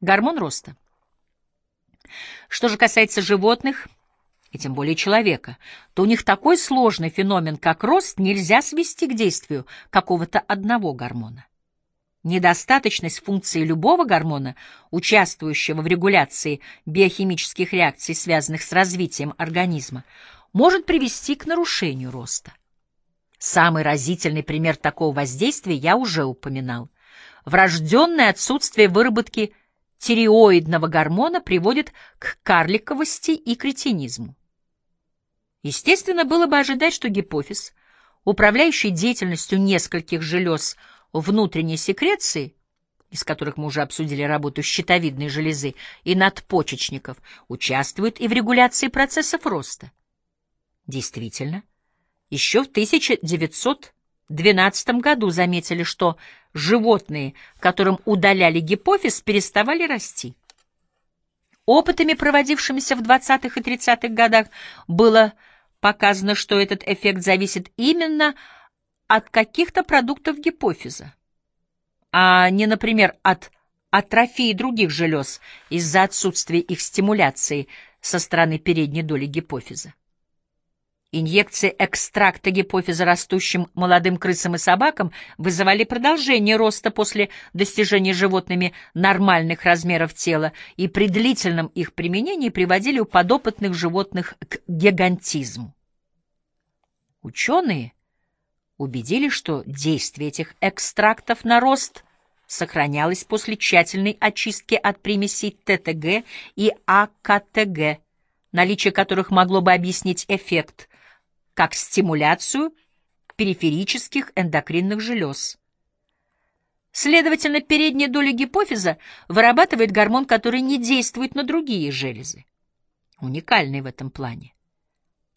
Гормон роста. Что же касается животных, и тем более человека, то у них такой сложный феномен, как рост, нельзя свести к действию какого-то одного гормона. Недостаточность функции любого гормона, участвующего в регуляции биохимических реакций, связанных с развитием организма, может привести к нарушению роста. Самый разительный пример такого воздействия я уже упоминал. Врожденное отсутствие выработки тиреоидного гормона приводит к карликовости и кретинизму. Естественно, было бы ожидать, что гипофиз, управляющий деятельностью нескольких желез внутренней секреции, из которых мы уже обсудили работу щитовидной железы и надпочечников, участвует и в регуляции процессов роста. Действительно, еще в 1912 году заметили, что животные, которым удаляли гипофиз, переставали расти. Опытами, проводившимися в 20-х и 30-х годах, было показано, что этот эффект зависит именно от каких-то продуктов гипофиза, а не, например, от атрофии других желез из-за отсутствия их стимуляции со стороны передней доли гипофиза. Инъекции экстракта гипофиза растущим молодым крысам и собакам вызывали продолжение роста после достижения животными нормальных размеров тела и при длительном их применении приводили у подопытных животных к гигантизму. Ученые убедили, что действие этих экстрактов на рост сохранялось после тщательной очистки от примесей ТТГ и АКТГ, наличие которых могло бы объяснить эффект – как стимуляцию периферических эндокринных желез. Следовательно, передняя доля гипофиза вырабатывает гормон, который не действует на другие железы, уникальный в этом плане,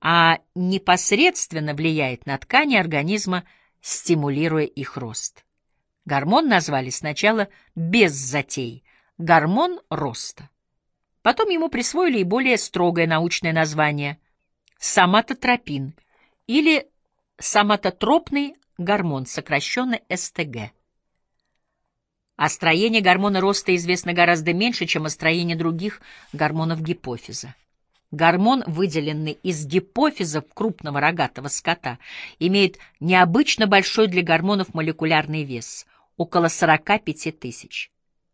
а непосредственно влияет на ткани организма, стимулируя их рост. Гормон назвали сначала без затей – гормон роста. Потом ему присвоили и более строгое научное название – соматотропин – или соматотропный гормон, сокращенно СТГ. О строении гормона роста известно гораздо меньше, чем о строении других гормонов гипофиза. Гормон, выделенный из гипофиза крупного рогатого скота, имеет необычно большой для гормонов молекулярный вес – около 45 тысяч.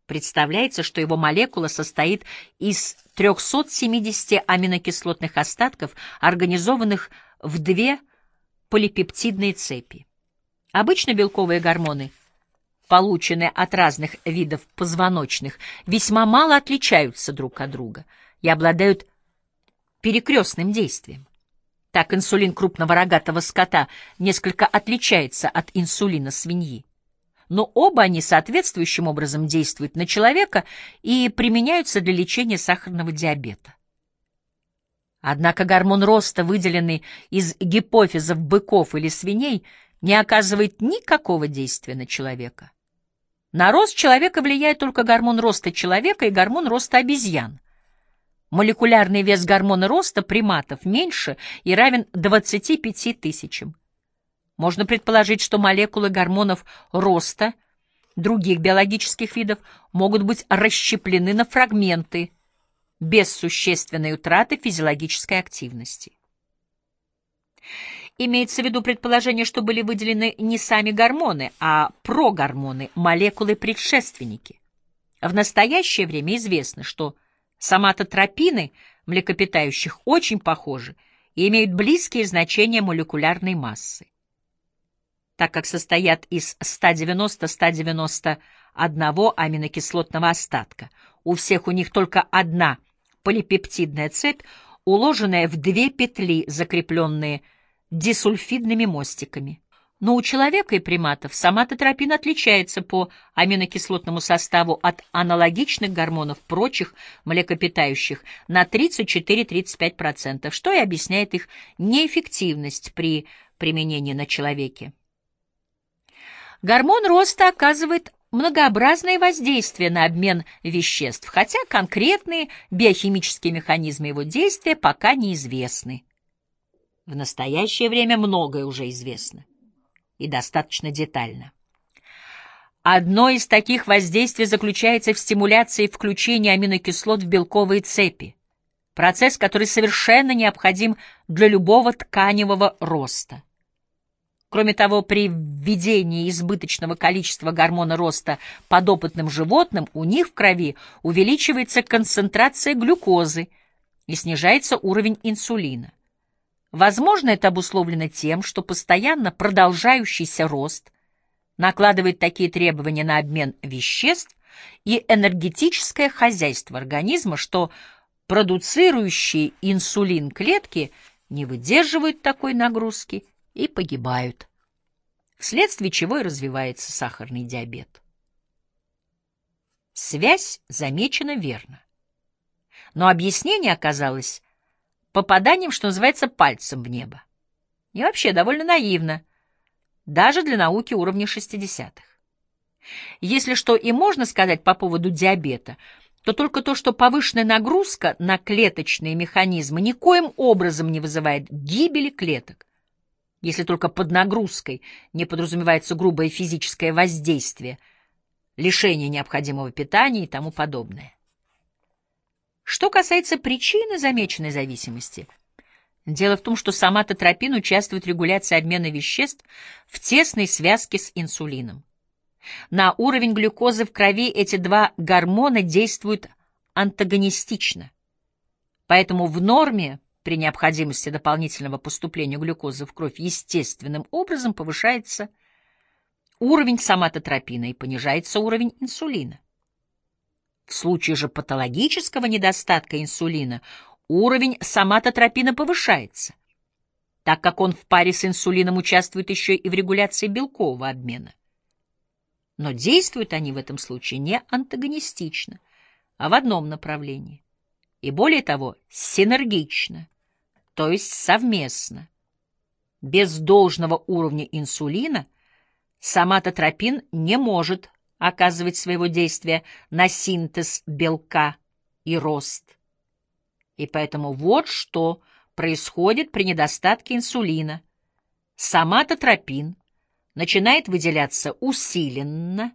Представляется, что его молекула состоит из 370 аминокислотных остатков, организованных в две полипептидные цепи. Обычно белковые гормоны, полученные от разных видов позвоночных, весьма мало отличаются друг от друга и обладают перекрестным действием. Так инсулин крупного рогатого скота несколько отличается от инсулина свиньи. Но оба они соответствующим образом действуют на человека и применяются для лечения сахарного диабета. Однако гормон роста, выделенный из гипофизов быков или свиней, не оказывает никакого действия на человека. На рост человека влияет только гормон роста человека и гормон роста обезьян. Молекулярный вес гормона роста приматов меньше и равен 25 тысячам. Можно предположить, что молекулы гормонов роста других биологических видов могут быть расщеплены на фрагменты – без существенной утраты физиологической активности. Имеется в виду предположение, что были выделены не сами гормоны, а прогормоны, молекулы-предшественники. В настоящее время известно, что соматотропины млекопитающих очень похожи и имеют близкие значения молекулярной массы. Так как состоят из 190-191 аминокислотного остатка, у всех у них только одна полипептидная цепь, уложенная в две петли, закрепленные дисульфидными мостиками. Но у человека и приматов соматотропин отличается по аминокислотному составу от аналогичных гормонов прочих млекопитающих на 34-35%, что и объясняет их неэффективность при применении на человеке. Гормон роста оказывает многообразное воздействие на обмен веществ, хотя конкретные биохимические механизмы его действия пока неизвестны. В настоящее время многое уже известно и достаточно детально. Одно из таких воздействий заключается в стимуляции включения аминокислот в белковые цепи, процесс, который совершенно необходим для любого тканевого роста. Кроме того, при введении избыточного количества гормона роста подопытным животным у них в крови увеличивается концентрация глюкозы и снижается уровень инсулина. Возможно, это обусловлено тем, что постоянно продолжающийся рост накладывает такие требования на обмен веществ и энергетическое хозяйство организма, что продуцирующие инсулин клетки не выдерживают такой нагрузки и погибают, вследствие чего и развивается сахарный диабет. Связь замечена верно. Но объяснение оказалось попаданием, что называется, пальцем в небо. И вообще довольно наивно – даже для науки уровня 60-х. Если что и можно сказать по поводу диабета, то только то, что повышенная нагрузка на клеточные механизмы никоим образом не вызывает гибели клеток, если только под нагрузкой не подразумевается грубое физическое воздействие, лишение необходимого питания и тому подобное. Что касается причины замеченной зависимости – Дело в том, что сама тотропин участвует в регуляции обмена веществ в тесной связке с инсулином. На уровень глюкозы в крови эти два гормона действуют антагонистично. Поэтому в норме при необходимости дополнительного поступления глюкозы в кровь естественным образом повышается уровень соматотропина и понижается уровень инсулина. В случае же патологического недостатка инсулина уровень соматотропина повышается, так как он в паре с инсулином участвует еще и в регуляции белкового обмена. Но действуют они в этом случае не антагонистично, а в одном направлении. И более того, синергично, то есть совместно. Без должного уровня инсулина соматотропин не может оказывать своего действия на синтез белка и рост. И поэтому вот что происходит при недостатке инсулина. Соматотропин начинает выделяться усиленно,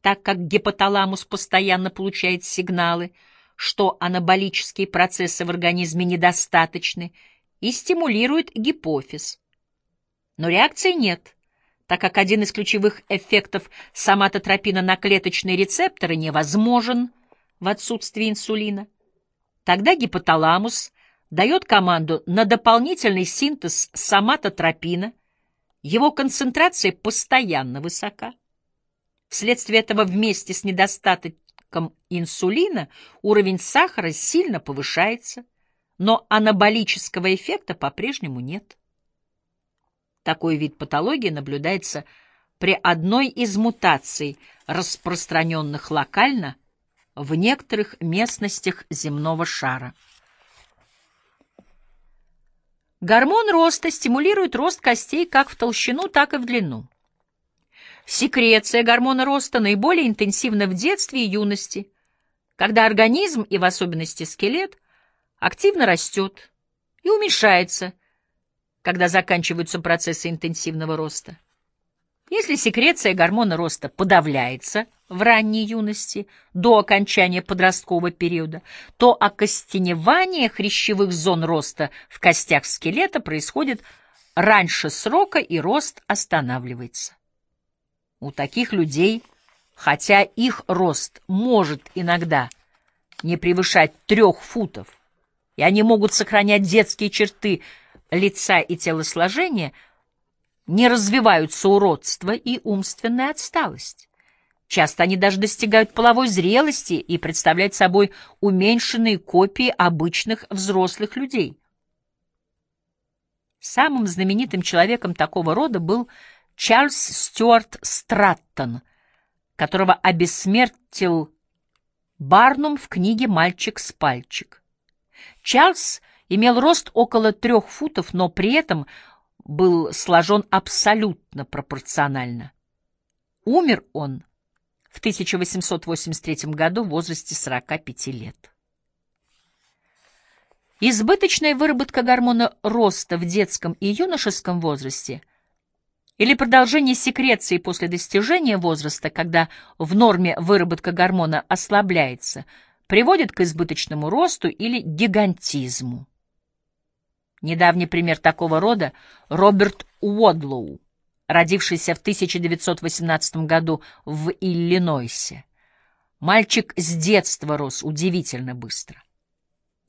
так как гипоталамус постоянно получает сигналы, что анаболические процессы в организме недостаточны, и стимулирует гипофиз. Но реакции нет, так как один из ключевых эффектов соматотропина на клеточные рецепторы невозможен в отсутствии инсулина. Тогда гипоталамус дает команду на дополнительный синтез соматотропина, его концентрация постоянно высока. Вследствие этого вместе с недостатком инсулина уровень сахара сильно повышается, но анаболического эффекта по-прежнему нет. Такой вид патологии наблюдается при одной из мутаций, распространенных локально в некоторых местностях земного шара. Гормон роста стимулирует рост костей как в толщину, так и в длину. Секреция гормона роста наиболее интенсивна в детстве и юности, когда организм, и в особенности скелет, активно растет и уменьшается, когда заканчиваются процессы интенсивного роста. Если секреция гормона роста подавляется в ранней юности, до окончания подросткового периода, то окостеневание хрящевых зон роста в костях скелета происходит раньше срока и рост останавливается. У таких людей, хотя их рост может иногда не превышать трех футов, и они могут сохранять детские черты лица и телосложения – не развиваются уродство и умственная отсталость. Часто они даже достигают половой зрелости и представляют собой уменьшенные копии обычных взрослых людей. Самым знаменитым человеком такого рода был Чарльз Стюарт Страттон, которого обессмертил Барнум в книге «Мальчик с пальчик». Чарльз имел рост около трех футов, но при этом был сложен абсолютно пропорционально. Умер он в 1883 году в возрасте 45 лет. Избыточная выработка гормона роста в детском и юношеском возрасте или продолжение секреции после достижения возраста, когда в норме выработка гормона ослабляется, приводит к избыточному росту или гигантизму. Недавний пример такого рода — Роберт Уодлоу, родившийся в 1918 году в Иллинойсе. Мальчик с детства рос удивительно быстро.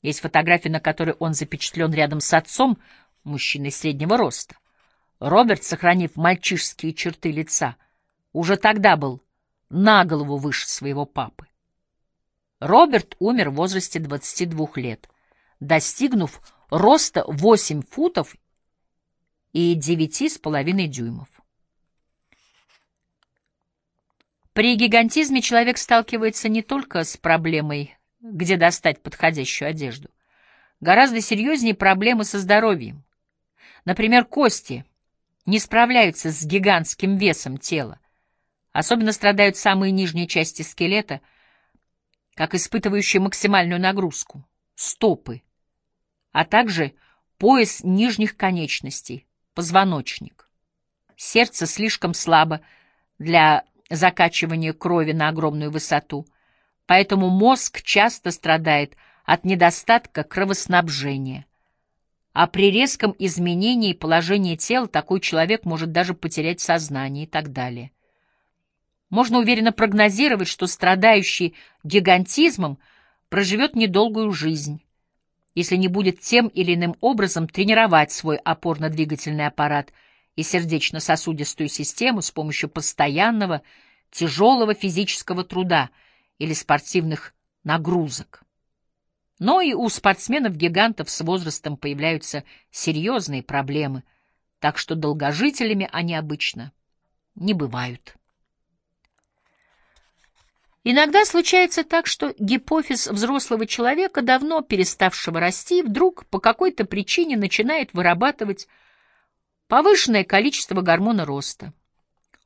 Есть фотография, на которой он запечатлен рядом с отцом, мужчиной среднего роста. Роберт, сохранив мальчишские черты лица, уже тогда был на голову выше своего папы. Роберт умер в возрасте 22 лет, достигнув роста 8 футов и 9,5 дюймов. При гигантизме человек сталкивается не только с проблемой, где достать подходящую одежду. Гораздо серьезнее проблемы со здоровьем. Например, кости не справляются с гигантским весом тела. Особенно страдают самые нижние части скелета, как испытывающие максимальную нагрузку, стопы, а также пояс нижних конечностей, позвоночник. Сердце слишком слабо для закачивание крови на огромную высоту, поэтому мозг часто страдает от недостатка кровоснабжения. А при резком изменении положения тела такой человек может даже потерять сознание и так далее. Можно уверенно прогнозировать, что страдающий гигантизмом проживет недолгую жизнь, если не будет тем или иным образом тренировать свой опорно-двигательный аппарат – и сердечно-сосудистую систему с помощью постоянного тяжелого физического труда или спортивных нагрузок. Но и у спортсменов-гигантов с возрастом появляются серьезные проблемы, так что долгожителями они обычно не бывают. Иногда случается так, что гипофиз взрослого человека, давно переставшего расти, вдруг по какой-то причине начинает вырабатывать повышенное количество гормона роста.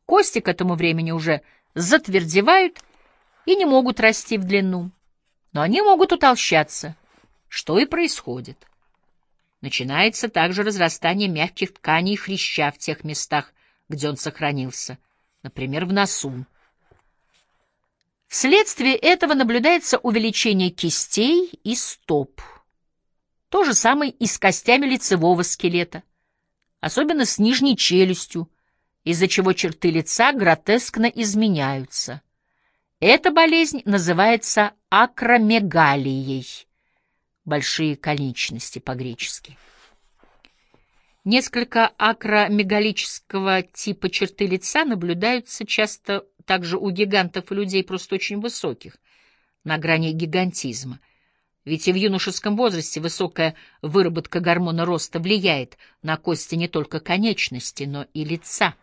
Кости к этому времени уже затвердевают и не могут расти в длину, но они могут утолщаться, что и происходит. Начинается также разрастание мягких тканей хряща в тех местах, где он сохранился, например, в носу. Вследствие этого наблюдается увеличение кистей и стоп. То же самое и с костями лицевого скелета особенно с нижней челюстью, из-за чего черты лица гротескно изменяются. Эта болезнь называется акромегалией, большие конечности по-гречески. Несколько акромегалического типа черты лица наблюдаются часто также у гигантов и людей просто очень высоких, на грани гигантизма — ведь и в юношеском возрасте высокая выработка гормона роста влияет на кости не только конечности, но и лица.